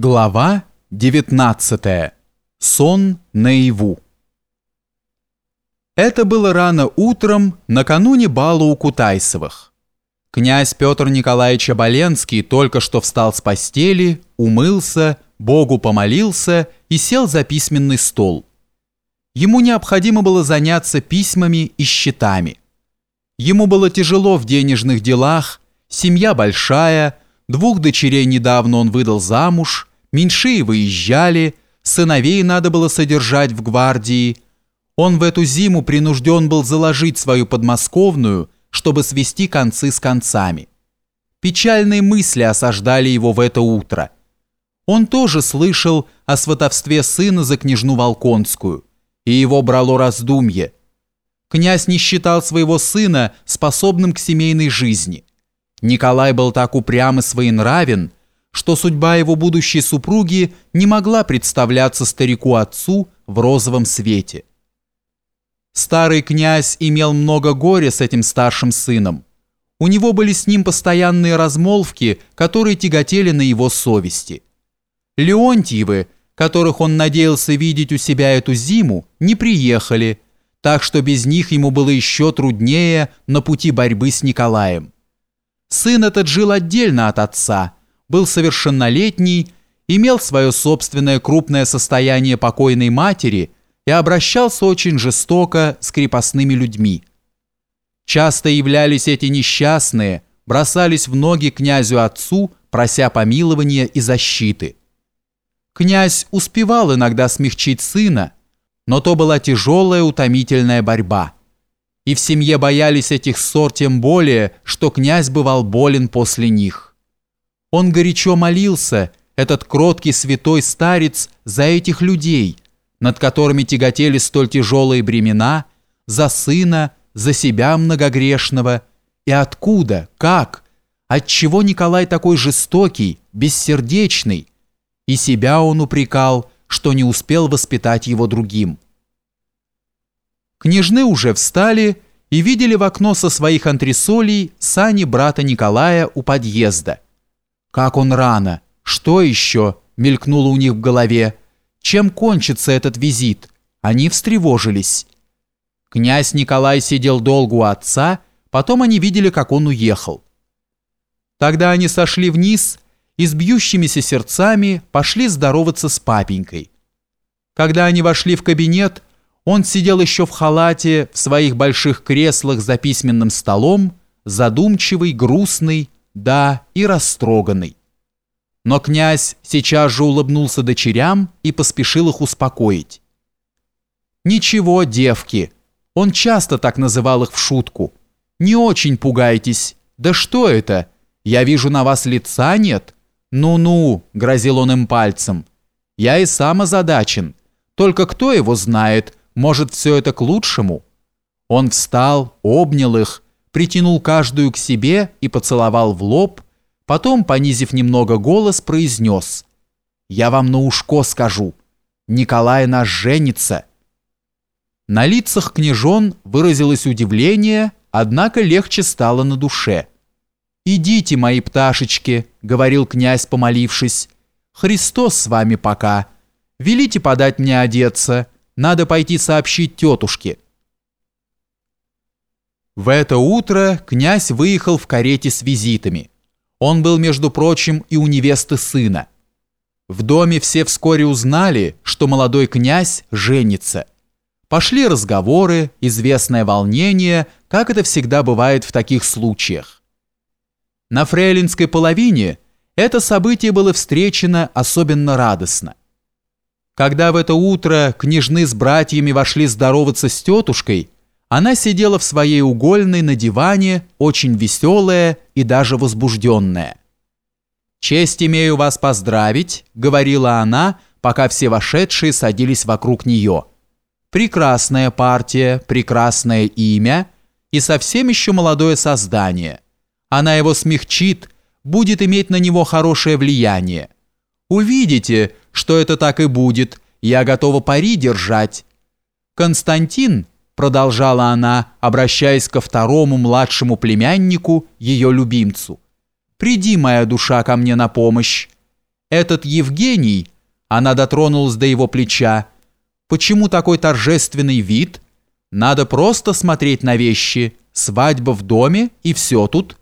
Глава 19. Сон наяву. Это было рано утром, накануне бала у Кутайсовых. Князь Петр Николаевич Оболенский только что встал с постели, умылся, Богу помолился и сел за письменный стол. Ему необходимо было заняться письмами и счетами. Ему было тяжело в денежных делах, семья большая, двух дочерей недавно он выдал замуж – меньшие выезжали, сыновей надо было содержать в гвардии. Он в эту зиму принужден был заложить свою подмосковную, чтобы свести концы с концами. Печальные мысли осаждали его в это утро. Он тоже слышал о сватовстве сына за княжну Волконскую, и его брало раздумье. Князь не считал своего сына способным к семейной жизни. Николай был так упрям и своенравен, что судьба его будущей супруги не могла представляться старику-отцу в розовом свете. Старый князь имел много горя с этим старшим сыном. У него были с ним постоянные размолвки, которые тяготели на его совести. Леонтьевы, которых он надеялся видеть у себя эту зиму, не приехали, так что без них ему было еще труднее на пути борьбы с Николаем. Сын этот жил отдельно от отца – был совершеннолетний, имел свое собственное крупное состояние покойной матери и обращался очень жестоко с крепостными людьми. Часто являлись эти несчастные, бросались в ноги князю-отцу, прося помилования и защиты. Князь успевал иногда смягчить сына, но то была тяжелая утомительная борьба. И в семье боялись этих ссор тем более, что князь бывал болен после них. Он горячо молился, этот кроткий святой старец, за этих людей, над которыми тяготели столь тяжелые бремена, за сына, за себя многогрешного. И откуда, как, отчего Николай такой жестокий, бессердечный? И себя он упрекал, что не успел воспитать его другим. Княжны уже встали и видели в окно со своих антресолей сани брата Николая у подъезда – как он рано! Что еще? Мелькнуло у них в голове. Чем кончится этот визит? Они встревожились. Князь Николай сидел долго у отца, потом они видели, как он уехал. Тогда они сошли вниз и с бьющимися сердцами пошли здороваться с папенькой. Когда они вошли в кабинет, он сидел еще в халате в своих больших креслах за письменным столом, задумчивый, грустный, да, и растроганный. Но князь сейчас же улыбнулся дочерям и поспешил их успокоить. «Ничего, девки», он часто так называл их в шутку. «Не очень пугайтесь. Да что это? Я вижу, на вас лица нет». «Ну-ну», — грозил он им пальцем. «Я и сам озадачен. Только кто его знает, может, все это к лучшему?» Он встал, обнял их, притянул каждую к себе и поцеловал в лоб, потом, понизив немного голос, произнес «Я вам на ушко скажу, Николай наш женится». На лицах княжон выразилось удивление, однако легче стало на душе. «Идите, мои пташечки», — говорил князь, помолившись, «Христос с вами пока. Велите подать мне одеться, надо пойти сообщить тетушке». В это утро князь выехал в карете с визитами. Он был, между прочим, и у невесты сына. В доме все вскоре узнали, что молодой князь женится. Пошли разговоры, известное волнение, как это всегда бывает в таких случаях. На фрейлинской половине это событие было встречено особенно радостно. Когда в это утро княжны с братьями вошли здороваться с тетушкой – она сидела в своей угольной на диване, очень веселая и даже возбужденная. «Честь имею вас поздравить», — говорила она, пока все вошедшие садились вокруг нее. «Прекрасная партия, прекрасное имя и совсем еще молодое создание. Она его смягчит, будет иметь на него хорошее влияние. Увидите, что это так и будет, я готова пари держать. Константин — продолжала она, обращаясь ко второму младшему племяннику, ее любимцу. «Приди, моя душа, ко мне на помощь. Этот Евгений, она дотронулась до его плеча, почему такой торжественный вид? Надо просто смотреть на вещи, свадьба в доме и все тут».